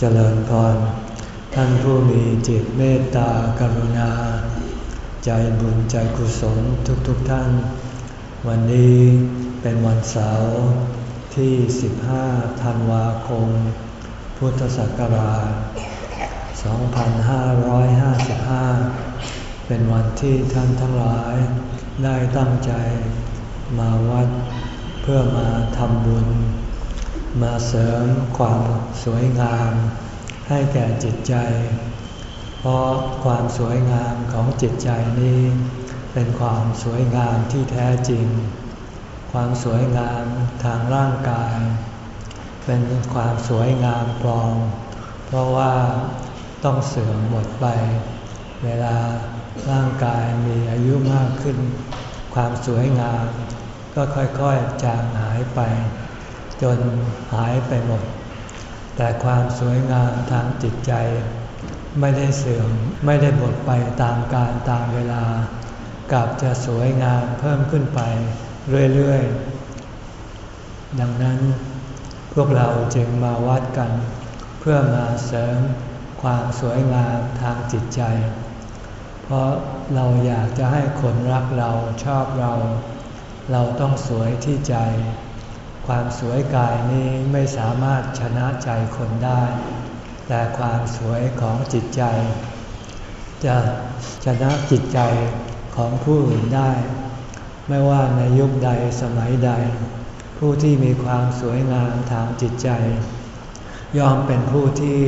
เจริญพร ท่านผู้มีจิตเมตตากรุณา ใจบุญใจกุศลทุกๆทท่าน วันนี้เป็นวันเสาร์ที่ 15 ธันวาคม พุทธศักราช 2555 เป็นวันที่ท่านทั้งหลายได้ตั้งใจมาวัดเพื่อมาทำบุญ มาเสริมความสวยงาม ให้แก่จิตใจ เพราะความสวยงามของจิตใจนี้ เป็นความสวยงามที่แท้จริง ความสวยงามทางร่างกาย เป็นความสวยงามปลอม เพราะว่าต้องเสื่อมหมดไป เวลาร่างกายมีอายุมากขึ้น ความสวยงามก็ค่อยๆจางหายไป จนหายไปหมด แต่ความสวยงามทางจิตใจ ไม่ได้เสื่อมไม่ได้หมดไปตามการตามเวลา กลับจะสวยงามเพิ่มขึ้นไปเรื่อยๆ ดังนั้นพวกเราจึงมาวัดกัน เพื่อมาเสริมความสวยงามทางจิตใจ เพราะเราอยากจะให้คนรักเราชอบเรา เราต้องสวยที่ใจ ความสวยกายนี้ไม่สามารถชนะใจคนได้ แต่ความสวยของจิตใจ จะชนะจิตใจของผู้อื่นได้ ไม่ว่าในยุคใดสมัยใด ผู้ที่มีความสวยงามทางจิตใจ ยอมเป็นผู้ที่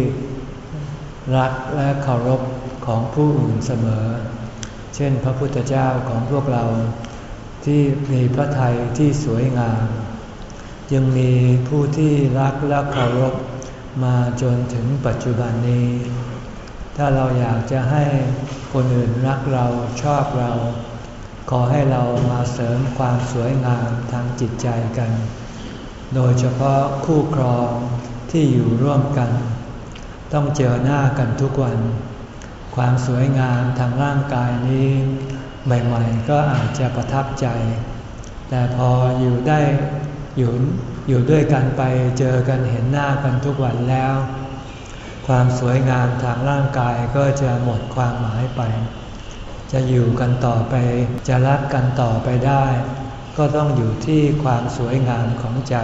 รักและเคารพของผู้อื่นเสมอ เช่นพระพุทธเจ้าของพวกเราที่มีพระทัยที่สวยงาม ยังมีผู้ที่รักและเคารพมาจนถึงปัจจุบันนี้ ถ้าเราอยากจะให้คนอื่นรักเราชอบเรา ขอให้เรามาเสริมความสวยงามทางจิตใจกัน โดยเฉพาะคู่ครองที่อยู่ร่วมกัน ต้องเจอหน้ากันทุกวัน ความสวยงามทางร่างกายนี้ใหม่ๆก็อาจจะประทับใจ แต่พออยู่ได้ อยู่อยู่ด้วยกันไปเจอกันเห็นหน้ากันทุกวันแล้ว ความสวยงามทางร่างกายก็จะหมดความหมายไป จะอยู่กันต่อไป จะรักกันต่อไปได้ ก็ต้องอยู่ที่ความสวยงามของใจ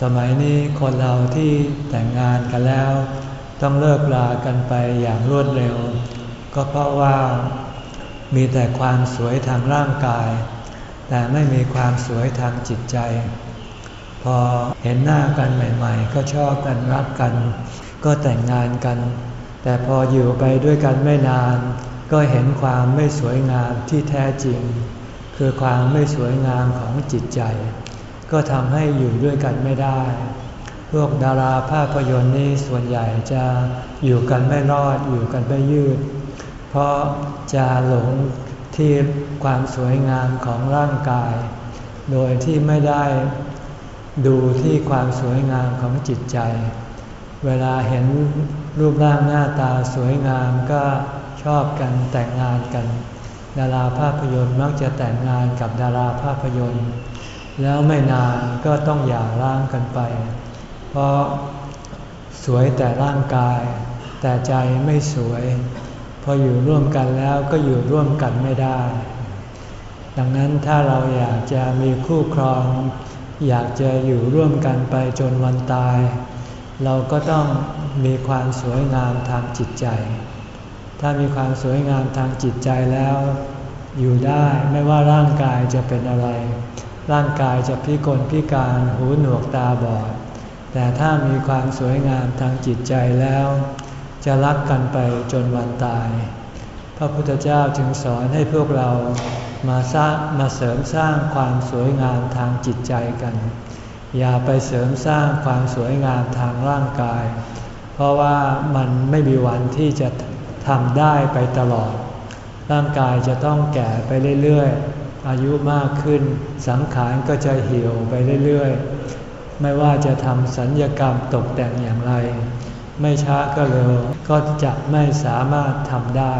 สมัยนี้คนเราที่แต่งงานกันแล้ว ต้องเลิกลากันไปอย่างรวดเร็ว ก็เพราะว่ามีแต่ความสวยทางร่างกาย แต่ไม่มีความสวยทางจิตใจ พอเห็นหน้ากันใหม่ ๆ ก็ชอบกันรักกัน ก็แต่งงานกัน แต่พออยู่ไปด้วยกันไม่นาน ก็เห็นความไม่สวยงามที่แท้จริง คือความไม่สวยงามของจิตใจ ก็ทำให้อยู่ด้วยกันไม่ได้ พวกดาราภาพยนตร์นี่ส่วนใหญ่จะอยู่กันไม่รอดอยู่กันไม่ยืด เพราะจะหลง ที่ความสวยงามของร่างกาย โดยที่ไม่ได้ดูที่ความสวยงามของจิตใจ เวลาเห็นรูปร่างหน้าตาสวยงามก็ชอบกันแต่งงานกัน ดาราภาพยนตร์มักจะแต่งงานกับดาราภาพยนตร์ แล้วไม่นานก็ต้องหย่าร้างกันไป เพราะสวยแต่ร่างกาย แต่ใจไม่สวย พออยู่ร่วมกันแล้วก็อยู่ร่วมกันไม่ได้ ดังนั้นถ้าเราอยากจะมีคู่ครอง อยากจะอยู่ร่วมกันไปจนวันตาย เราก็ต้องมีความสวยงามทางจิตใจ ถ้ามีความสวยงามทางจิตใจแล้ว อยู่ได้ไม่ว่าร่างกายจะเป็นอะไร ร่างกายจะพิกลพิการหูหนวกตาบอด แต่ถ้ามีความสวยงามทางจิตใจแล้ว จะรักกันไปจนวันตาย พระพุทธเจ้าจึงสอนให้พวกเรามาสร้างมาเสริมสร้างความสวยงามทางจิตใจกัน อย่าไปเสริมสร้างความสวยงามทางร่างกาย เพราะว่ามันไม่มีวันที่จะทำได้ไปตลอด ร่างกายจะต้องแก่ไปเรื่อยๆ อายุมากขึ้น สังขารก็จะเหี่ยวไปเรื่อยๆ ไม่ว่าจะทำสัญญกรรมตกแต่งอย่างไร ไม่ช้าก็เร็วก็จะไม่สามารถทำได้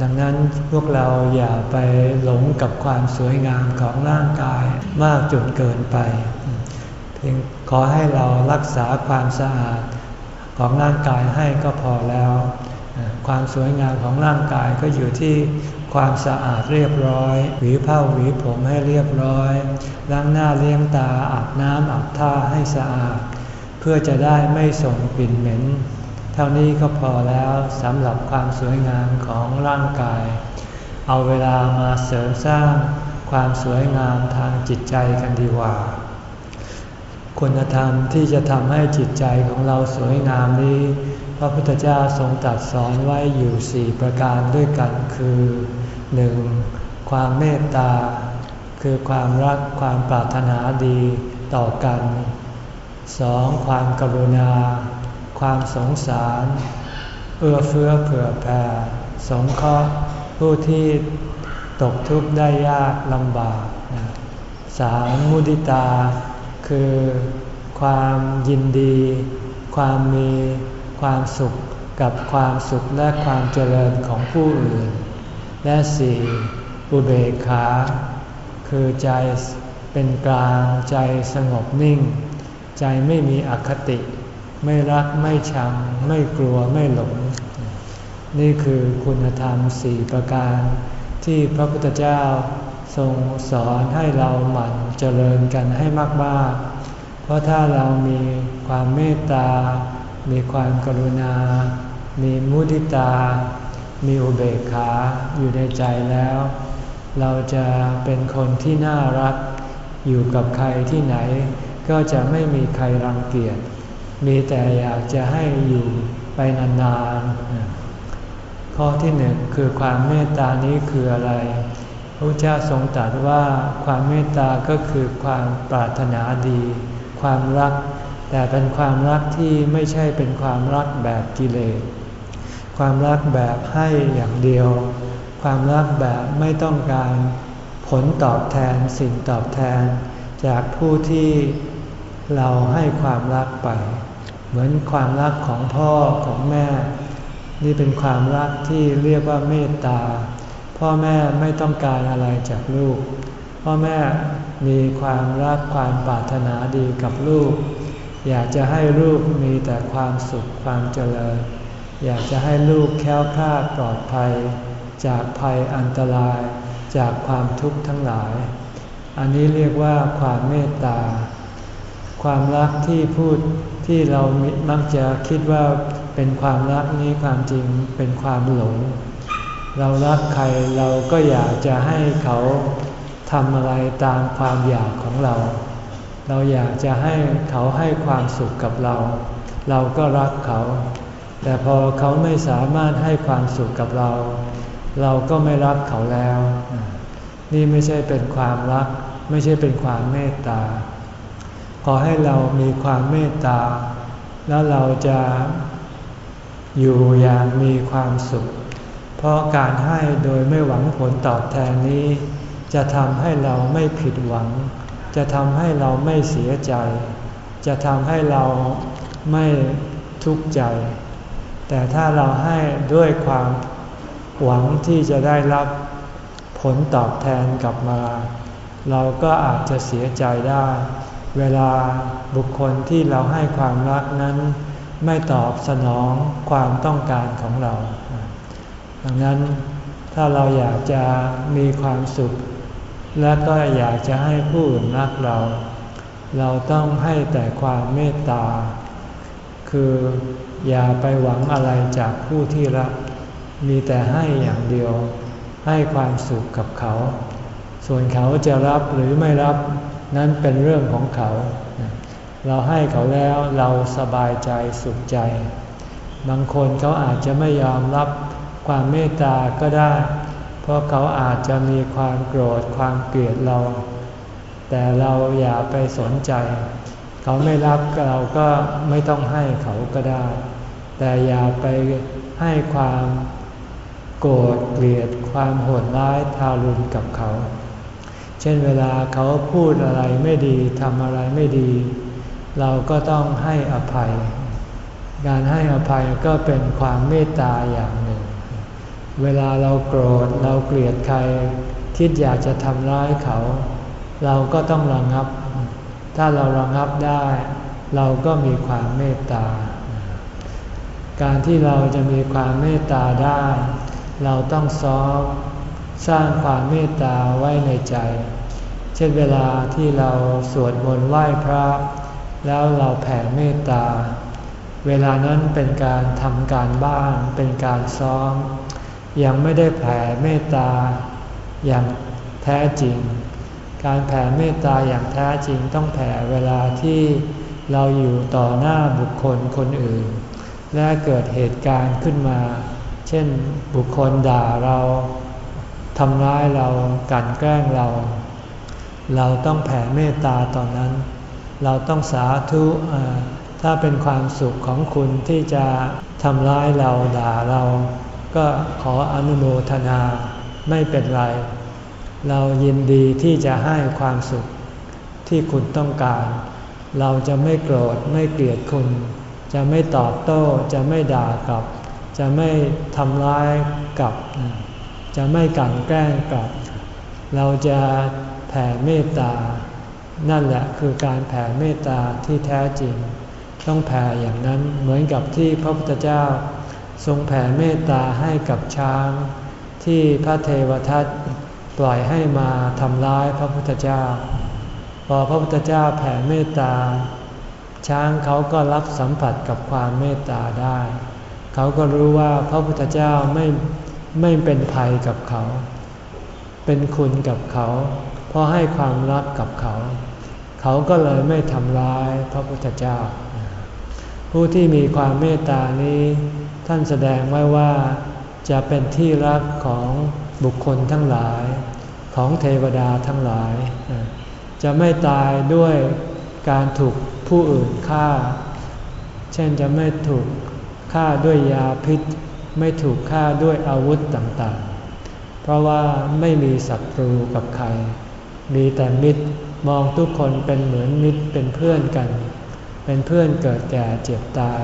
ดังนั้นพวกเราอย่าไปหลงกับความสวยงามของร่างกายมากจนเกินไป เพียงขอให้เรารักษาความสะอาดของร่างกายให้ก็พอแล้ว ความสวยงามของร่างกายก็อยู่ที่ความสะอาดเรียบร้อย หวีผ้าหวีผมให้เรียบร้อย ล้างหน้าเลี้ยงตาอาบน้ำอาบท่าให้สะอาด พื่อจะได้ไม่ส่งกลิ่นเหม็น เท่านี้ก็พอแล้วสำหรับความสวยงามของร่างกาย เอาเวลามาเสริมสร้างความสวยงามทางจิตใจกันดีกว่า คุณธรรมที่จะทำให้จิตใจของเราสวยงามนี้ พระพุทธเจ้าทรงตรัสสอนไว้อยู่สี่ประการด้วยกันคือ 1. ความเมตตา คือความรักความปรารถนาดีต่อกัน 2. ความกรุณา ความสงสาร เอื้อเฟื้อเผื่อแผ่สงเคราะห์ผู้ที่ตกทุกข์ได้ยากลำบากสามมุดิตา คือความยินดี ความมีความสุขกับความสุขและความเจริญของผู้อื่น และสี่อุเบกขา คือใจเป็นกลางใจสงบนิ่ง ใจไม่มีอคติ ไม่รักไม่ชัง ไม่กลัวไม่หลง นี่คือคุณธรรมสี่ประการ ที่พระพุทธเจ้าทรงสอนให้เราหมั่นเจริญกันให้มากๆ เพราะถ้าเรามีความเมตตา มีความกรุณา มีมุทิตา มีอุเบกขาอยู่ในใจแล้ว เราจะเป็นคนที่น่ารักอยู่กับใครที่ไหน ก็จะไม่มีใครรังเกียจ มีแต่อยากจะให้อยู่ไปนานๆ ข้อที่หนึ่งคือความเมตตานี้คืออะไร พระเจ้าทรงตรัสว่าความเมตตาก็คือความปรารถนาดี ความรัก แต่เป็นความรักที่ไม่ใช่เป็นความรักแบบกิเลส ความรักแบบให้อย่างเดียว ความรักแบบไม่ต้องการผลตอบแทนสิ่งตอบแทนจากผู้ที่ เราให้ความรักไป เหมือนความรักของพ่อของแม่ นี่เป็นความรักที่เรียกว่าเมตตา พ่อแม่ไม่ต้องการอะไรจากลูก พ่อแม่มีความรักความปรารถนาดีกับลูก อยากจะให้ลูกมีแต่ความสุขความเจริญ อยากจะให้ลูกแค้วคลาดปลอดภัย จากภัยอันตรายจากความทุกข์ทั้งหลาย อันนี้เรียกว่าความเมตตา ความรักที่พูดที่เรามักจะคิดว่าเป็นความรักนี้ความจริงเป็นความหลง เรารักใครเราก็อยากจะให้เขาทำอะไรตามความอยากของเรา เราอยากจะให้เขาให้ความสุขกับเรา เราก็รักเขา แต่พอเขาไม่สามารถให้ความสุขกับเรา เราก็ไม่รักเขาแล้ว นี่ไม่ใช่เป็นความรัก ไม่ใช่เป็นความเมตตา ขอให้เรามีความเมตตา แล้วเราจะอยู่อย่างมีความสุข เพราะการให้โดยไม่หวังผลตอบแทนนี้ จะทำให้เราไม่ผิดหวัง จะทำให้เราไม่เสียใจ จะทำให้เราไม่ทุกข์ใจ แต่ถ้าเราให้ด้วยความหวังที่จะได้รับผลตอบแทนกลับมา เราก็อาจจะเสียใจได้ เวลาบุคคลที่เราให้ความรักนั้น ไม่ตอบสนองความต้องการของเรา ดังนั้นถ้าเราอยากจะมีความสุข และก็อยากจะให้ผู้อื่นรักเรา เราต้องให้แต่ความเมตตา คืออย่าไปหวังอะไรจากผู้ที่รัก มีแต่ให้อย่างเดียว ให้ความสุขกับเขา ส่วนเขาจะรับหรือไม่รับ นั้นเป็นเรื่องของเขา เราให้เขาแล้วเราสบายใจสุขใจ บางคนเขาอาจจะไม่ยอมรับความเมตตาก็ได้ เพราะเขาอาจจะมีความโกรธความเกลียดเรา แต่เราอย่าไปสนใจ เขาไม่รับเราก็ไม่ต้องให้เขาก็ได้ แต่อย่าไปให้ความโกรธเกลียดความโหดร้ายทารุณกับเขา เช่นเวลาเขาพูดอะไรไม่ดีทำอะไรไม่ดี เราก็ต้องให้อภัย การให้อภัยก็เป็นความเมตตาอย่างหนึ่ง เวลาเราโกรธเราเกลียดใคร คิดอยากจะทำร้ายเขา เราก็ต้องระงับ ถ้าเราระงับได้ เราก็มีความเมตตา การที่เราจะมีความเมตตาได้ เราต้องซ้อม สร้างความเมตตาไว้ในใจ เช่นเวลาที่เราสวดมนต์ไหว้พระ แล้วเราแผ่เมตตา เวลานั้นเป็นการทำการบ้านเป็นการซ้อม ยังไม่ได้แผ่เมตตาอย่างแท้จริง การแผ่เมตตาอย่างแท้จริงต้องแผ่เวลาที่เราอยู่ต่อหน้าบุคคลคนอื่น และเกิดเหตุการณ์ขึ้นมา เช่นบุคคลด่าเรา ทำร้ายเรากันแกล้งเรา เราต้องแผ่เมตตาตอนนั้น เราต้องสาธุถ้าเป็นความสุขของคุณที่จะทำร้ายเราด่าเรา ก็ขออนุโมทนาไม่เป็นไร เรายินดีที่จะให้ความสุขที่คุณต้องการ เราจะไม่โกรธไม่เกลียดคุณ จะไม่ตอบโต้จะไม่ด่ากลับ จะไม่ทำร้ายกลับ จะไม่กันแกล้งกลับ เราจะแผ่เมตตา นั่นแหละคือการแผ่เมตตาที่แท้จริง ต้องแผ่อย่างนั้นเหมือนกับที่พระพุทธเจ้า ทรงแผ่เมตตาให้กับช้าง ที่พระเทวทัตปล่อยให้มาทำร้ายพระพุทธเจ้า พอพระพุทธเจ้าแผ่เมตตา ช้างเขาก็รับสัมผัสกับความเมตตาได้ เขาก็รู้ว่าพระพุทธเจ้าไม่ ไม่เป็นภัยกับเขา เป็นคุณกับเขา เพราะให้ความรักกับเขา เขาก็เลยไม่ทำร้ายพระพุทธเจ้า ผู้ที่มีความเมตตานี้ ท่านแสดงไว้ว่าจะเป็นที่รักของบุคคลทั้งหลาย ของเทวดาทั้งหลาย จะไม่ตายด้วยการถูกผู้อื่นฆ่า เช่นจะไม่ถูกฆ่าด้วยยาพิษ ไม่ถูกฆ่าด้วยอาวุธต่างๆ เพราะว่าไม่มีศัตรูกับใคร มีแต่มิตรมองทุกคนเป็นเหมือนมิตรเป็นเพื่อนกัน เป็นเพื่อนเกิดแก่เจ็บตาย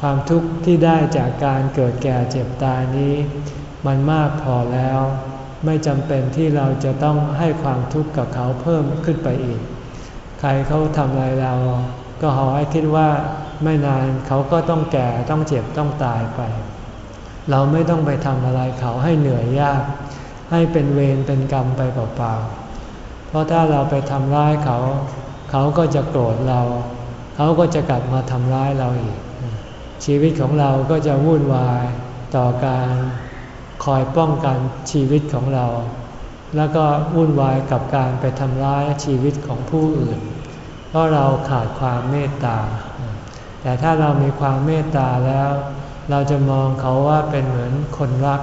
ความทุกข์ที่ได้จากการเกิดแก่เจ็บตายนี้ มันมากพอแล้ว ไม่จำเป็นที่เราจะต้องให้ความทุกข์กับเขาเพิ่มขึ้นไปอีก ใครเขาทำอะไรเรา ก็ขอให้คิดว่าไม่นานเขาก็ต้องแก่ต้องเจ็บต้องตายไป เราไม่ต้องไปทำอะไรเขาให้เหนื่อยยาก ให้เป็นเวรเป็นกรรมไปเปล่าๆ เพราะถ้าเราไปทำร้ายเขา เขาก็จะโกรธเรา เขาก็จะกลับมาทำร้ายเราอีก ชีวิตของเราก็จะวุ่นวายต่อการคอยป้องกันชีวิตของเรา แล้วก็วุ่นวายกับการไปทำร้ายชีวิตของผู้อื่น เพราะเราขาดความเมตตา แต่ถ้าเรามีความเมตตาแล้ว เราจะมองเขาว่าเป็นเหมือนคนรัก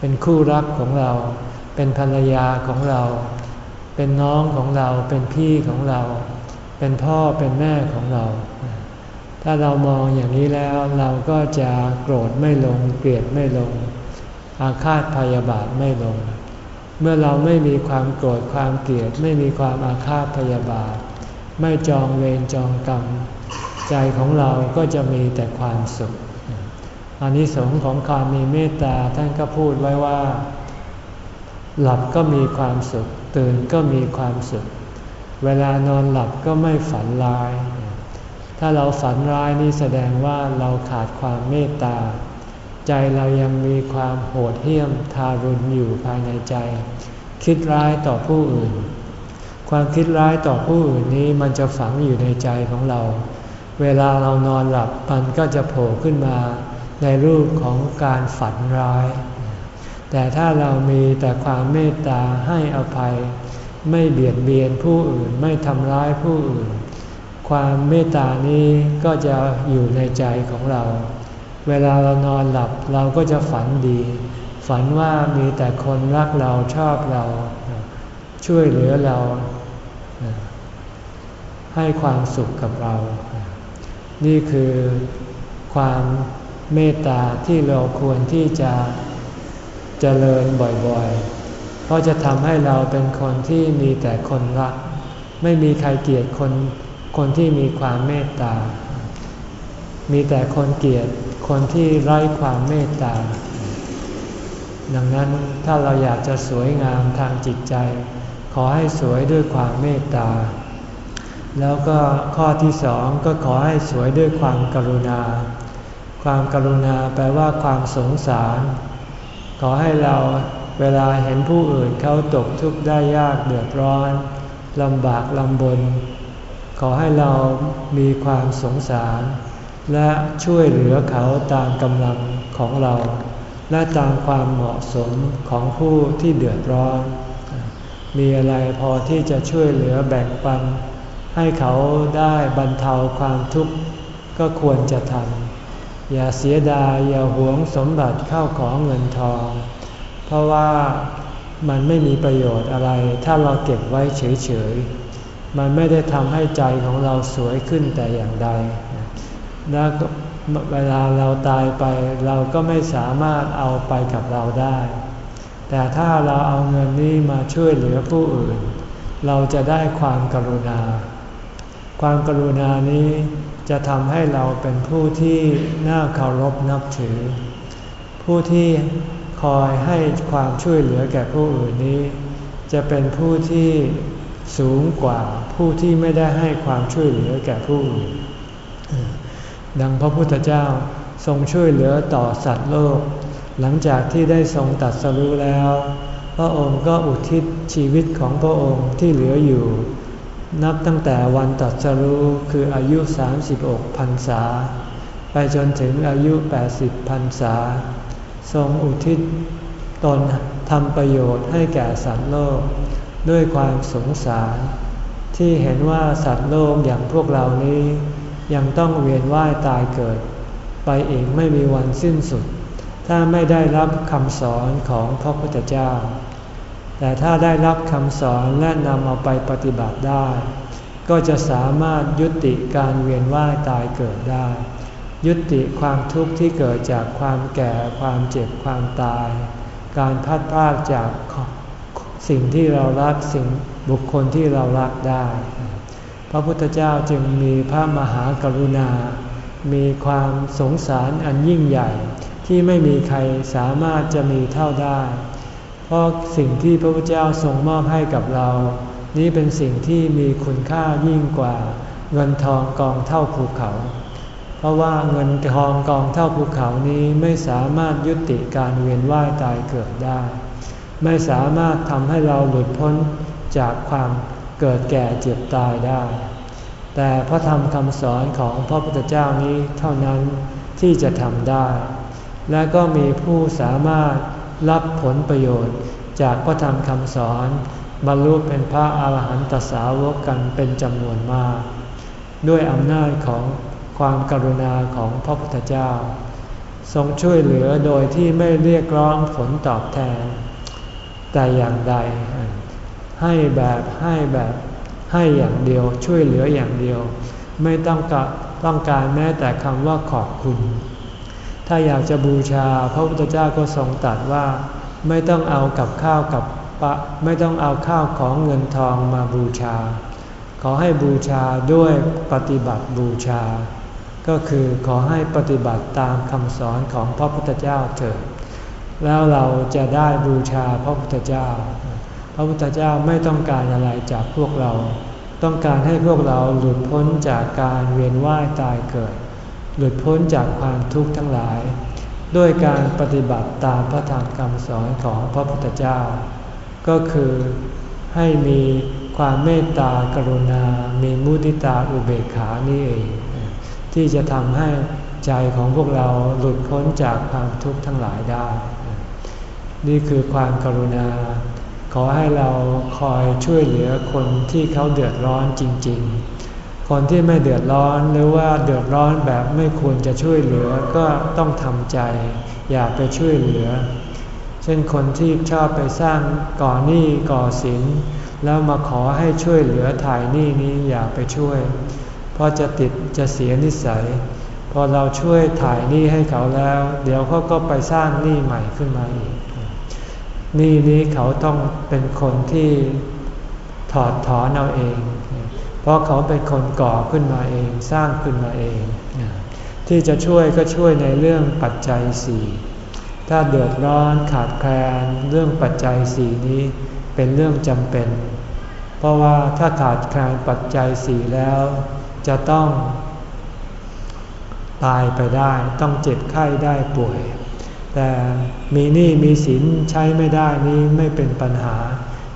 เป็นคู่รักของเรา เป็นภรรยาของเรา เป็นน้องของเรา เป็นพี่ของเรา เป็นพ่อเป็นแม่ของเรา ถ้าเรามองอย่างนี้แล้วเราก็จะโกรธไม่ลง เกลียดไม่ลง อาฆาตพยาบาทไม่ลง เมื่อเราไม่มีความโกรธความเกลียด ไม่มีความอาฆาตพยาบาท ไม่จองเวรจองกรรม ใจของเราก็จะมีแต่ความสุข อันนี้สงของความมีเมตตาท่านก็พูดไว้ว่า หลับก็มีความสุข ตื่นก็มีความสุข เวลานอนหลับก็ไม่ฝันร้าย ถ้าเราฝันร้ายนี่แสดงว่าเราขาดความเมตตา ใจเรายังมีความโหดเหี้ยมทารุณอยู่ภายในใจ คิดร้ายต่อผู้อื่น ความคิดร้ายต่อผู้อื่นนี้มันจะฝังอยู่ในใจของเรา เวลาเรานอนหลับมันก็จะโผล่ขึ้นมา ในรูปของการฝันร้าย แต่ถ้าเรามีแต่ความเมตตาให้อภัย ไม่เบียดเบียนผู้อื่นไม่ทำร้ายผู้อื่น ความเมตตานี้ก็จะอยู่ในใจของเรา เวลาเรานอนหลับเราก็จะฝันดี ฝันว่ามีแต่คนรักเราชอบเรา ช่วยเหลือเรา ให้ความสุขกับเรา นี่คือความ เมตตาที่เราควรที่จะเจริญบ่อยๆ เพราะจะทำให้เราเป็นคนที่มีแต่คนรัก ไม่มีใครเกลียดคนคนที่มีความเมตตา มีแต่คนเกลียดคนที่ไร้ความเมตตา ดังนั้นถ้าเราอยากจะสวยงามทางจิตใจ ขอให้สวยด้วยความเมตตา แล้วก็ข้อที่สองก็ขอให้สวยด้วยความกรุณา ความกรุณาแปลว่าความสงสาร ขอให้เราเวลาเห็นผู้อื่นเขาตกทุกข์ได้ยากเดือดร้อนลำบากลำบน ขอให้เรามีความสงสาร และช่วยเหลือเขาตามกำลังของเรา และตามความเหมาะสมของผู้ที่เดือดร้อน มีอะไรพอที่จะช่วยเหลือแบ่งปัน ให้เขาได้บรรเทาความทุกข์ก็ควรจะทำ อย่าเสียดายอย่าหวงสมบัติเข้าของเงินทอง เพราะว่ามันไม่มีประโยชน์อะไร ถ้าเราเก็บไว้เฉยๆ มันไม่ได้ทำให้ใจของเราสวยขึ้นแต่อย่างใด และเวลาเราตายไปเราก็ไม่สามารถเอาไปกับเราได้ แต่ถ้าเราเอาเงินนี้มาช่วยเหลือผู้อื่น เราจะได้ความกรุณา ความกรุณานี้ จะทำให้เราเป็นผู้ที่น่าเคารพนับถือ ผู้ที่คอยให้ความช่วยเหลือแก่ผู้อื่นนี้ จะเป็นผู้ที่สูงกว่าผู้ที่ไม่ได้ให้ความช่วยเหลือแก่ผู้อื่น ดังพระพุทธเจ้าทรงช่วยเหลือต่อสัตว์โลก หลังจากที่ได้ทรงตัดสรู้แล้ว พระองค์ก็อุทิศชีวิตของพระองค์ที่เหลืออยู่ นับตั้งแต่วันตัดสรู้คืออายุ 36พรรษา ไปจนถึงอายุ 80พรรษา ทรงอุทิศตนทำประโยชน์ให้แก่สัตว์โลก ด้วยความสงสาร ที่เห็นว่าสัตว์โลกอย่างพวกเรานี้ ยังต้องเวียนว่ายตายเกิด ไปอีกไม่มีวันสิ้นสุด ถ้าไม่ได้รับคำสอนของพระพุทธเจ้า แต่ถ้าได้รับคำสอนและนำเอาไปปฏิบัติได้ ก็จะสามารถยุติการเวียนว่ายตายเกิดได้ ยุติความทุกข์ที่เกิดจากความแก่ความเจ็บความตาย การพัดพลาดจากสิ่งที่เรารักสิ่งบุคคลที่เรารักได้ พระพุทธเจ้าจึงมีพระมหากรุณา มีความสงสารอันยิ่งใหญ่ที่ไม่มีใครสามารถจะมีเท่าได้ เพราะสิ่งที่พระพุทธเจ้าทรงมอบให้กับเรา นี้เป็นสิ่งที่มีคุณค่ายิ่งกว่าเงินทองกองเท่าภูเขา เพราะว่าเงินทองกองเท่าภูเขานี้ไม่สามารถยุติการเวียนว่ายตายเกิดได้ ไม่สามารถทำให้เราหลุดพ้นจากความเกิดแก่เจ็บตายได้ แต่พระธรรมคำสอนของพระพุทธเจ้านี้เท่านั้นที่จะทำได้ และก็มีผู้สามารถ รับผลประโยชน์ จากพระธรรมคำสอน บรรลุเป็นพระอาหารหันตสาวกกันเป็นจำนวนมาก ด้วยอำนาจของความกรุณาของพระพุทธเจ้า ทรงช่วยเหลือโดยที่ไม่เรียกร้องผลตอบแทน แต่อย่างใด ให้แบบให้แบบให้อย่างเดียวช่วยเหลืออย่างเดียว ไม่ต้องกต้องการแม้แต่คำว่าขอบคุณ ถ้าอยากจะบูชาพระพุทธเจ้าก็ทรงตรัสว่า ไม่ต้องเอากับข้าวกับปะไม่ต้องเอาข้าวของเงินทองมาบูชา ขอให้บูชาด้วยปฏิบัติบูชา ก็คือขอให้ปฏิบัติตามคำสอนของพระพุทธเจ้าเถิดแล้วเราจะได้บูชาพระพุทธเจ้า พระพุทธเจ้าไม่ต้องการอะไรจากพวกเรา ต้องการให้พวกเราหลุดพ้นจากการเวียนว่ายตายเกิด หลุดพ้นจากความทุกข์ทั้งหลาย ด้วยการปฏิบัติตามพระธรรมคำสอนของพระพุทธเจ้า ก็คือให้มีความเมตตากรุณา มีมุติตาอุเบกขานี่เอง ที่จะทำให้ใจของพวกเราหลุดพ้นจากความทุกข์ทั้งหลายได้ นี่คือความกรุณา ขอให้เราคอยช่วยเหลือคนที่เขาเดือดร้อนจริง ๆ คนที่ไม่เดือดร้อนหรือว่าเดือดร้อนแบบไม่ควรจะช่วยเหลือก็ต้องทำใจ อย่าไปช่วยเหลือ เช่นคนที่ชอบไปสร้างก่อหนี้ก่อสิน แล้วมาขอให้ช่วยเหลือถ่ายหนี้นี้อย่าไปช่วย เพราะจะติดจะเสียนิสัย พอเราช่วยถ่ายหนี้ให้เขาแล้ว เดี๋ยวเขาก็ไปสร้างหนี้ใหม่ขึ้นมาอีกหนี้นี้เขาต้องเป็นคนที่ถอดถอนเอาเอง ราะเขาเป็นคนก่อขึ้นมาเองสร้างขึ้นมาเอง ที่จะช่วยก็ช่วยในเรื่องปัจจัยสี่ถ้าเดือดร้อนขาดแคลนเรื่องปัจจัยสี่นี้เป็นเรื่องจำเป็น เพราะว่าถ้าขาดแคลนปัจจัยสี่แล้ว จะต้อง ตายไปได้ต้องเจ็บไข้ได้ป่วย แต่มีหนี้มีสินใช้ไม่ได้นี้ไม่เป็นปัญหา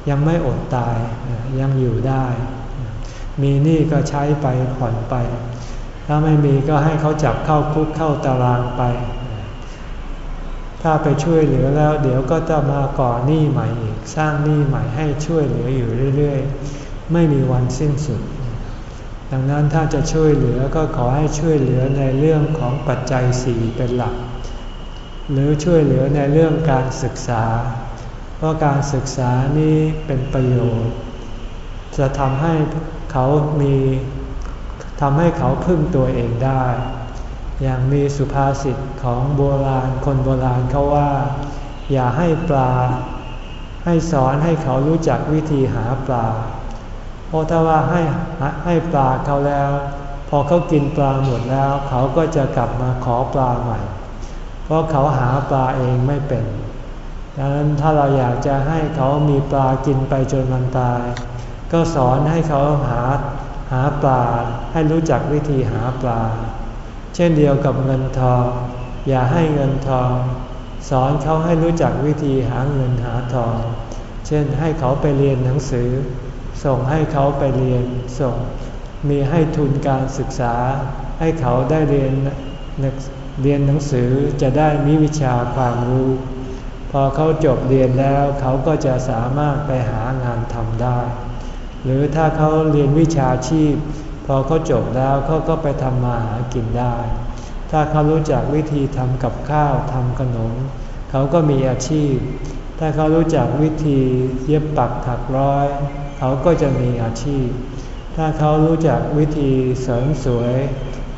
ยังไม่อดตายยังอยู่ได้ มีหนี้ก็ใช้ไปผ่อนไป ถ้าไม่มีก็ให้เขาจับเข้าคุกเข้าตารางไป ถ้าไปช่วยเหลือแล้ว เดี๋ยวก็จะมาก่อหนี้ใหม่อีกสร้างหนี้ใหม่ให้ช่วยเหลืออยู่เรื่อยๆ ไม่มีวันสิ้นสุด ดังนั้นถ้าจะช่วยเหลือก็ขอให้ช่วยเหลือในเรื่องของปัจจัยสี่เป็นหลัก หรือช่วยเหลือในเรื่องการศึกษา เพราะการศึกษานี้เป็นประโยชน์ จะทำให้ เขามีทำให้เขาพึ่งตัวเองได้ อย่างมีสุภาษิตของโบราณคนโบราณเขาว่า อย่าให้ปลา ให้สอนให้เขารู้จักวิธีหาปลา เพราะถ้าว่าให้ให้ปลาเขาแล้ว พอเขากินปลาหมดแล้ว เขาก็จะกลับมาขอปลาใหม่ เพราะเขาหาปลาเองไม่เป็นดังนั้นถ้าเราอยากจะให้เขามีปลากินไปจนมันตาย ก็สอนให้เขาหาหาปลาให้รู้จักวิธีหาปลา เช่นเดียวกับเงินทอง อย่าให้เงินทอง สอนเขาให้รู้จักวิธีหาเงินหาทอง เช่นให้เขาไปเรียนหนังสือ ส่งให้เขาไปเรียนส่ง มีให้ทุนการศึกษา ให้เขาได้เรียนเรียนหนังสือจะได้มีวิชาความรู้ พอเขาจบเรียนแล้วเขาก็จะสามารถไปหางานทำได้ หรือถ้าเขาเรียนวิชาชีพ พอเขาจบแล้วเขาก็ไปทำมาหากินได้ ถ้าเขารู้จักวิธีทำกับข้าวทำขนม เขาก็มีอาชีพ ถ้าเขารู้จักวิธีเย็บปักถักร้อย เขาก็จะมีอาชีพ ถ้าเขารู้จักวิธีเสริมสวย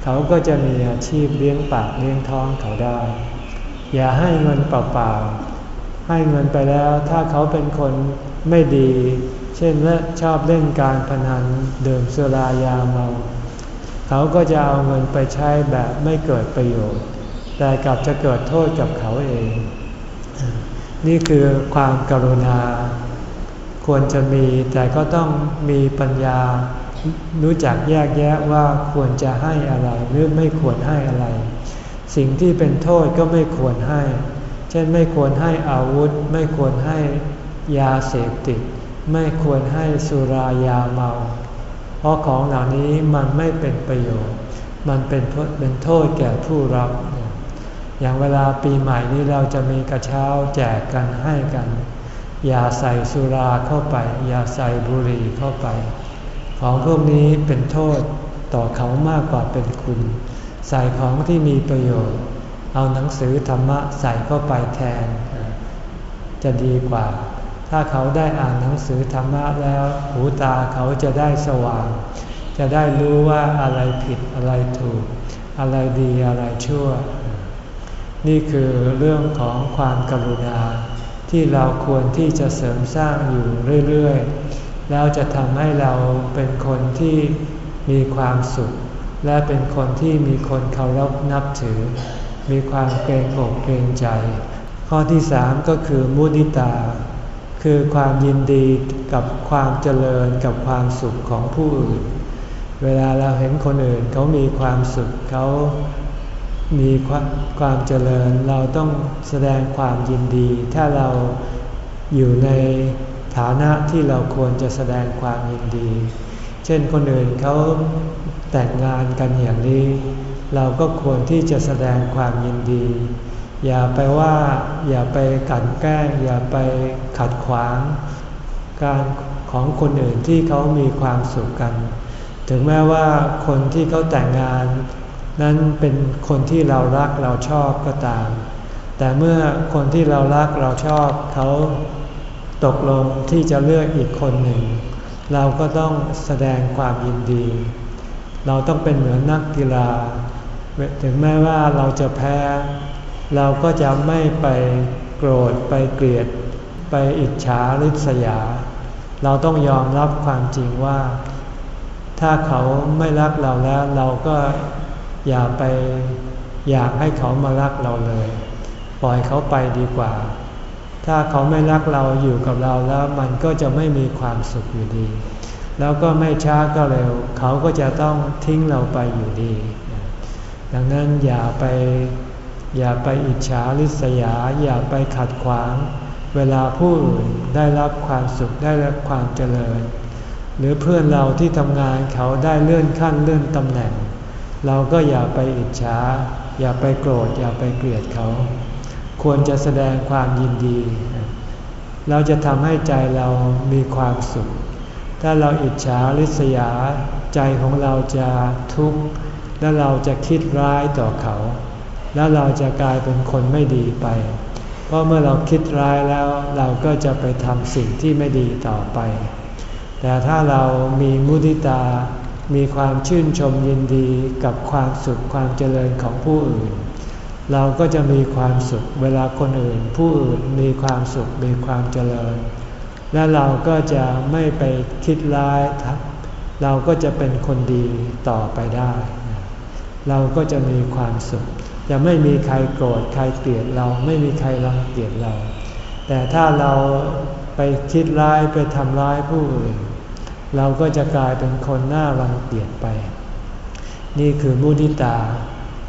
เขาก็จะมีอาชีพเลี้ยงปากเลี้ยงท้องเขาได้ อย่าให้เงินเปล่าๆให้เงินไปแล้วถ้าเขาเป็นคนไม่ดี เช่นและชอบเล่นการพนันดื่มสุรายาเมา เขาก็จะเอาเงินไปใช้แบบไม่เกิดประโยชน์ แต่กลับจะเกิดโทษกับเขาเอง นี่คือความกรุณา ควรจะมีแต่ก็ต้องมีปัญญา รู้จักแยกแยะว่าควรจะให้อะไรหรือไม่ควรให้อะไร สิ่งที่เป็นโทษก็ไม่ควรให้ เช่นไม่ควรให้อาวุธ ไม่ควรให้ยาเสพติด ไม่ควรให้สุรายาเมา เพราะของเหล่านี้มันไม่เป็นประโยชน์ มันเป็นเป็นโทษแก่ผู้รับ อย่างเวลาปีใหม่นี้เราจะมีกระเช้าแจกกันให้กัน อย่าใส่สุราเข้าไป อย่าใส่บุหรี่เข้าไป ของพวกนี้เป็นโทษต่อเขามากกว่าเป็นคุณ ใส่ของที่มีประโยชน์ เอาหนังสือธรรมะใส่เข้าไปแทน จะดีกว่า ถ้าเขาได้อ่านหนังสือธรรมะแล้ว หูตาเขาจะได้สว่าง จะได้รู้ว่าอะไรผิดอะไรถูก อะไรดีอะไรชั่ว นี่คือเรื่องของความกรุณา ที่เราควรที่จะเสริมสร้างอยู่เรื่อยๆ แล้วจะทำให้เราเป็นคนที่มีความสุข และเป็นคนที่มีคนเคารพนับถือ มีความเกรงอกเกรงใจ ข้อที่สามก็คือมุนิตา คือความยินดีกับความเจริญกับความสุขของผู้อื่น เวลาเราเห็นคนอื่นเขามีความสุขเขามีความเจริญเราต้องแสดงความยินดี ถ้าเราอยู่ในฐานะที่เราควรจะแสดงความยินดี เช่นคนอื่นเขาแต่งงานกันอย่างนี้ เราก็ควรที่จะแสดงความยินดี อย่าไปว่าอย่าไปกันแกล้ง อย่าไปขัดขวาง การของคนอื่นที่เขามีความสุขกัน ถึงแม้ว่าคนที่เขาแต่งงาน นั้นเป็นคนที่เรารักเราชอบก็ตาม แต่เมื่อคนที่เรารักเราชอบเขาตกลงที่จะเลือกอีกคนหนึ่ง เราก็ต้องแสดงความยินดี เราต้องเป็นเหมือนนักกีฬา ถึงแม้ว่าเราจะแพ้ เราก็จะไม่ไปโกรธไปเกลียด ไปอิจฉาริษยา เราต้องยอมรับความจริงว่า ถ้าเขาไม่รักเราแล้ว เราก็อย่าไปอยากให้เขามารักเราเลย ปล่อยเขาไปดีกว่า ถ้าเขาไม่รักเราอยู่กับเราแล้วมันก็จะไม่มีความสุขอยู่ดี แล้วก็ไม่ช้าก็เร็ว เขาก็จะต้องทิ้งเราไปอยู่ดี ดังนั้นอย่าไป อย่าไปอิจฉาริษยา อย่าไปขัดขวาง เวลาผู้อื่นได้รับความสุขได้รับความเจริญ หรือเพื่อนเราที่ทำงานเขาได้เลื่อนขั้นเลื่อนตำแหน่ง เราก็อย่าไปอิจฉา อย่าไปโกรธ อย่าไปเกลียดเขา ควรจะแสดงความยินดี เราจะทำให้ใจเรามีความสุข ถ้าเราอิจฉาริษยา ใจของเราจะทุกข์และเราจะคิดร้ายต่อเขา แล้วเราจะกลายเป็นคนไม่ดีไป เพราะเมื่อเราคิดร้ายแล้วเราก็จะไปทำสิ่งที่ไม่ดีต่อไป แต่ถ้าเรามีมุทิตา มีความชื่นชมยินดีกับความสุขความเจริญของผู้อื่น เราก็จะมีความสุขเวลาคนอื่น ผู้อื่นมีความสุขมีความเจริญ และเราก็จะไม่ไปคิดร้ายเราก็จะเป็นคนดีต่อไปได้ เราก็จะมีความสุข จะไม่มีใครโกรธใครเกลียดเราไม่มีใครรังเกียจเรา แต่ถ้าเราไปคิดร้ายไปทำร้ายผู้อื่น เราก็จะกลายเป็นคนหน้ารังเกียจไป นี่คือมุทิตา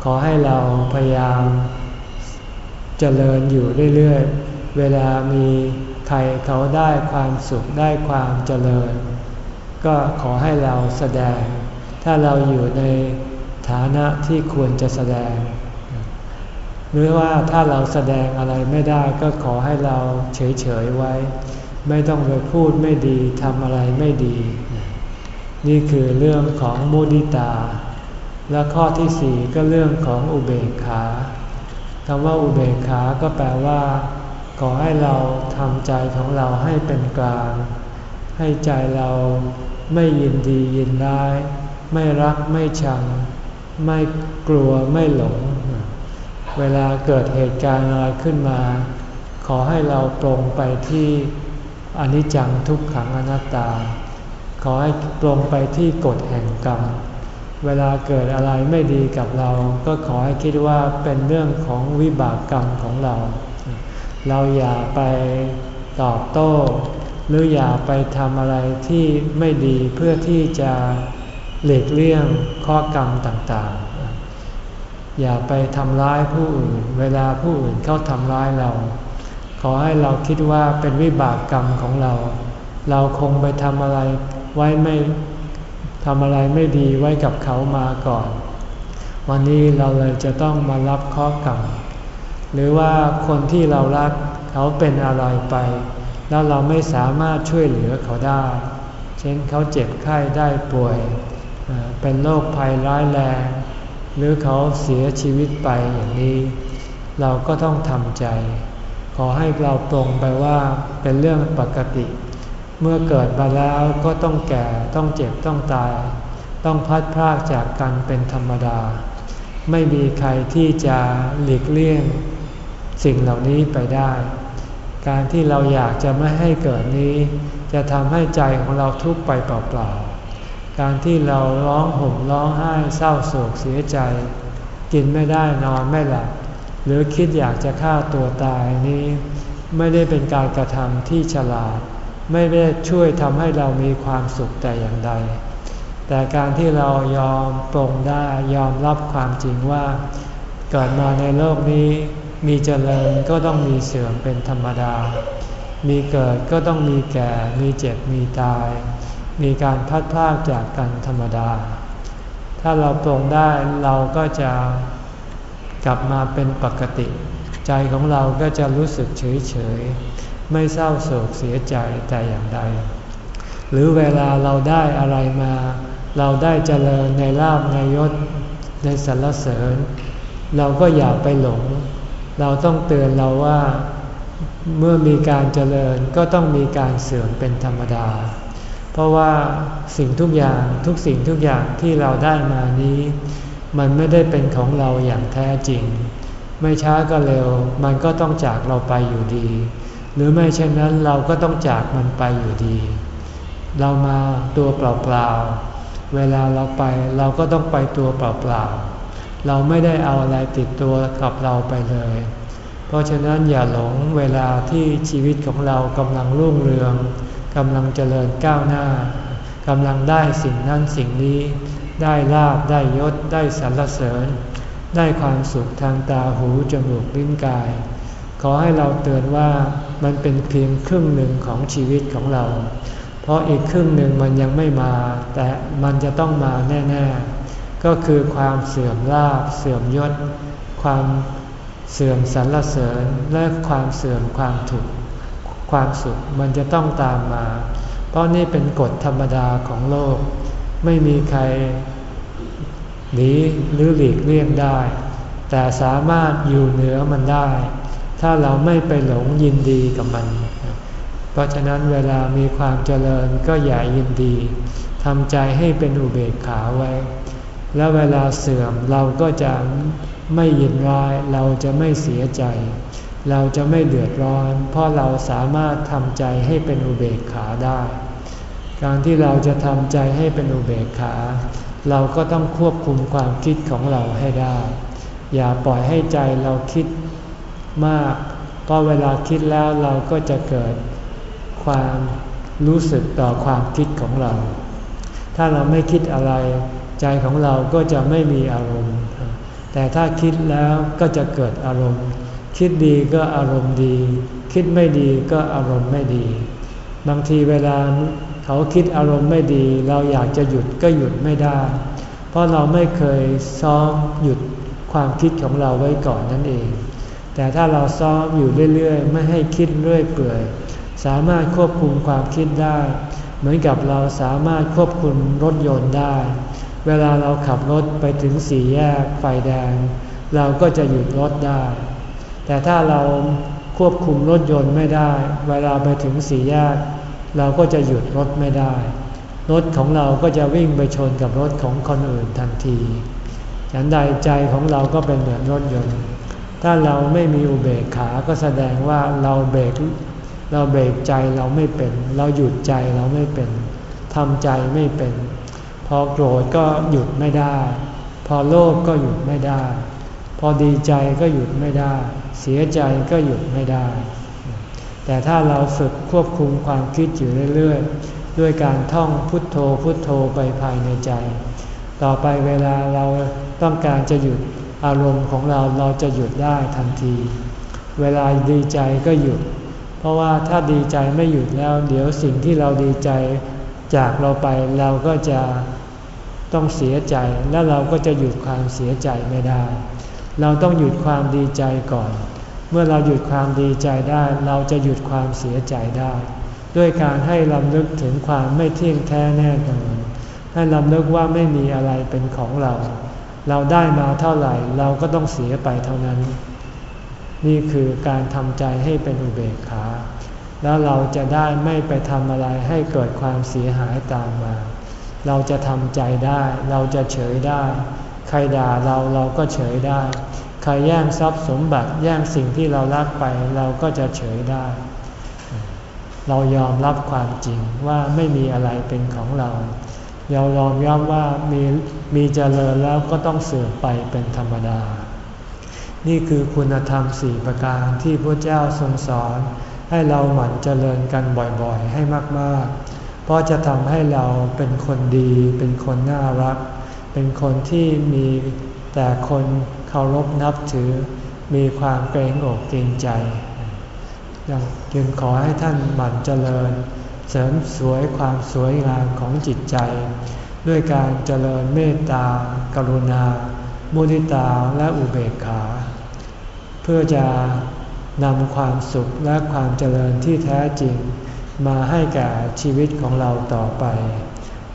ขอให้เราพยายามเจริญอยู่เรื่อยๆ เวลามีใครเขาได้ความสุขได้ความเจริญ ก็ขอให้เราแสดง ถ้าเราอยู่ในฐานะที่ควรจะแสดง หรือว่าถ้าเราแสดงอะไรไม่ได้ก็ขอให้เราเฉยๆไว้ ไม่ต้องไปพูดไม่ดีทำอะไรไม่ดี นี่คือเรื่องของมุดิตา และข้อที่สี่ก็เรื่องของอุเบกขาคำว่าอุเบกขาก็แปลว่า ขอให้เราทำใจของเราให้เป็นกลาง ให้ใจเราไม่ยินดียินร้าย ไม่รักไม่ชัง ไม่กลัวไม่หลง เวลาเกิดเหตุการณ์อะไรขึ้นมา ขอให้เราตรงไปที่อนิจจังทุกขังอนัตตา ขอให้ตรงไปที่กฎแห่งกรรม เวลาเกิดอะไรไม่ดีกับเรา ก็ขอให้คิดว่าเป็นเรื่องของวิบากกรรมของเรา เราอย่าไปตอบโต้ หรืออย่าไปทำอะไรที่ไม่ดีเพื่อที่จะหลีกเลี่ยงข้อกรรมต่างๆ อย่าไปทำร้ายผู้อื่น เวลาผู้อื่นเขาทำร้ายเรา ขอให้เราคิดว่าเป็นวิบากกรรมของเรา เราคงไปทำอะไรไว้ไม่ทำอะไรไม่ดีไว้กับเขามาก่อน วันนี้เราเลยจะต้องมารับข้อกรรมหรือว่าคนที่เรารักเขาเป็นอะไรไป แล้วเราไม่สามารถช่วยเหลือเขาได้ เช่นเขาเจ็บไข้ได้ป่วย เป็นโรคภัยร้ายแรง หรือเขาเสียชีวิตไปอย่างนี้ เราก็ต้องทำใจ ขอให้เราตรงไปว่าเป็นเรื่องปกติ เมื่อเกิดมาแล้วก็ต้องแก่ต้องเจ็บต้องตาย ต้องพัดพรากจากกันเป็นธรรมดา ไม่มีใครที่จะหลีกเลี่ยง สิ่งเหล่านี้ไปได้ การที่เราอยากจะไม่ให้เกิดนี้ จะทำให้ใจของเราทุกข์ไปเปล่าๆ การที่เราร้องห่มร้องไห้เศร้าโศกเสียใจ กินไม่ได้นอนไม่หลับ หรือคิดอยากจะฆ่าตัวตายนี้ ไม่ได้เป็นการกระทำที่ฉลาด ไม่ได้ช่วยทำให้เรามีความสุขแต่อย่างใด แต่การที่เรายอมปรงได้ยอมรับความจริงว่า เกิดมาในโลกนี้ มีเจริญก็ต้องมีเสื่อมเป็นธรรมดา มีเกิดก็ต้องมีแก่ มีเจ็บมีตาย มีการพัดพลากจากกันธรรมดา ถ้าเราปรงได้เราก็จะกลับมาเป็นปกติ ใจของเราก็จะรู้สึกเฉยเฉยไม่เศร้าโศกเสียใจแต่อย่างใด หรือเวลาเราได้อะไรมา เราได้เจริญในลาบในยศในสรรเสริญ เราก็อย่าไปหลง เราต้องเตือนเราว่าเมื่อมีการเจริญก็ต้องมีการเสื่อมเป็นธรรมดา เพราะว่าสิ่งทุกอย่างทุกสิ่งทุกอย่างที่เราได้มานี้ มันไม่ได้เป็นของเราอย่างแท้จริง ไม่ช้าก็เร็ว มันก็ต้องจากเราไปอยู่ดี หรือไม่เช่นนั้นเราก็ต้องจากมันไปอยู่ดี เรามาตัวเปล่าๆเวลาเราไปเราก็ต้องไปตัวเปล่าๆเราไม่ได้เอาอะไรติดตัวกับเราไปเลย เพราะฉะนั้นอย่าหลงเวลาที่ชีวิตของเรากำลังรุ่งเรือง กำลังเจริญก้าวหน้ากำลังได้สิ่งนั้นสิ่งนี้ ได้ลาบได้ยศได้สรรเสริญ ได้ความสุขทางตาหูจมูกลิ้นกาย ขอให้เราเตือนว่ามันเป็นเพียงครึ่งหนึ่งของชีวิตของเรา เพราะอีกครึ่งหนึ่งมันยังไม่มา แต่มันจะต้องมาแน่ๆ ก็คือความเสื่อมลาภเสื่อมยศ ความเสื่อมสรรเสริญและความเสื่อมความถูก ความสุขมันจะต้องตามมา เพราะนี่เป็นกฎธรรมดาของโลก ไม่มีใครหนีหรือหลีกเลี่ยงได้ แต่สามารถอยู่เหนือมันได้ ถ้าเราไม่ไปหลงยินดีกับมัน เพราะฉะนั้นเวลามีความเจริญก็อย่ายินดีทำใจให้เป็นอุเบกขาไว้ แล้วเวลาเสื่อมเราก็จะไม่ยินร้ายเราจะไม่เสียใจ เราจะไม่เดือดร้อน เพราะเราสามารถทำใจให้เป็นอุเบกขาได้ การที่เราจะทำใจให้เป็นอุเบกขา เราก็ต้องควบคุมความคิดของเราให้ได้ อย่าปล่อยให้ใจเราคิดมาก เพราะเวลาคิดแล้วเราก็จะเกิดความรู้สึกต่อความคิดของเรา ถ้าเราไม่คิดอะไร ใจของเราก็จะไม่มีอารมณ์ แต่ถ้าคิดแล้วก็จะเกิดอารมณ์ คิดดีก็อารมณ์ดี คิดไม่ดีก็อารมณ์ไม่ดี บางทีเวลาเขาคิดอารมณ์ไม่ดี เราอยากจะหยุดก็หยุดไม่ได้ เพราะเราไม่เคยซ้อมหยุดความคิดของเราไว้ก่อนนั่นเอง แต่ถ้าเราซ้อมอยู่เรื่อยๆ ไม่ให้คิดเรื่อยเปื่อย สามารถควบคุมความคิดได้ เหมือนกับเราสามารถควบคุมรถยนต์ได้ เวลาเราขับรถไปถึงสี่แยกไฟแดง เราก็จะหยุดรถได้ แต่ถ้าเราควบคุมรถยนต์ไม่ได้ เวลาไปถึงสี่แยก เราก็จะหยุดรถไม่ได้ รถของเราก็จะวิ่งไปชนกับรถของคนอื่นทันทีฉันใดใจของเราก็เป็นเหมือนรถยนต์ ถ้าเราไม่มีอุเบกขาก็แสดงว่าเราเบรกเราเบรกใจเราไม่เป็น เราหยุดใจเราไม่เป็นทำใจไม่เป็น พอโกรธก็หยุดไม่ได้ พอโลภก็หยุดไม่ได้ พอดีใจก็หยุดไม่ได้ เสียใจก็หยุดไม่ได้ แต่ถ้าเราฝึกควบคุมความคิดอยู่เรื่อยๆ ด้วยการท่องพุทโธพุทโธไปภายในใจ ต่อไปเวลาเราต้องการจะหยุดอารมณ์ของเราเราจะหยุดได้ทันที เวลาดีใจก็หยุด เพราะว่าถ้าดีใจไม่หยุดแล้ว เดี๋ยวสิ่งที่เราดีใจจากเราไปเราก็จะต้องเสียใจและเราก็จะหยุดความเสียใจไม่ได้ เราต้องหยุดความดีใจก่อน เมื่อเราหยุดความดีใจได้ เราจะหยุดความเสียใจได้ ด้วยการให้ลำลึกถึงความไม่เที่ยงแท้แน่นอนให้ลำลึกว่าไม่มีอะไรเป็นของเรา เราได้มาเท่าไหร่เราก็ต้องเสียไปเท่านั้น นี่คือการทำใจให้เป็นอุเบกขา แล้วเราจะได้ไม่ไปทำอะไรให้เกิดความเสียหายตามมา เราจะทำใจได้ เราจะเฉยได้ ใครด่าเราเราก็เฉยได้ ใครแย่งทรัพย์สมบัติแย่งสิ่งที่เรารักไปเราก็จะเฉยได้ เรายอมรับความจริงว่าไม่มีอะไรเป็นของเรา เรายอมรับว่ามีมีเจริญแล้วก็ต้องเสื่อมไปเป็นธรรมดา นี่คือคุณธรรมสี่ประการที่พระเจ้าทรงสอน ให้เราหมั่นเจริญกันบ่อยๆ ให้มากๆ เพราะจะทำให้เราเป็นคนดีเป็นคนน่ารัก เป็นคนที่มีแต่คนเคารพนับถือ มีความเกรงอกเกรงใจจึงขอให้ท่านหมั่นเจริญ เสริมสวยความสวยงามของจิตใจ ด้วยการเจริญเมตตา กรุณา มุทิตาและอุเบกขา เพื่อจะนำความสุขและความเจริญที่แท้จริง มาให้แก่ชีวิตของเราต่อไป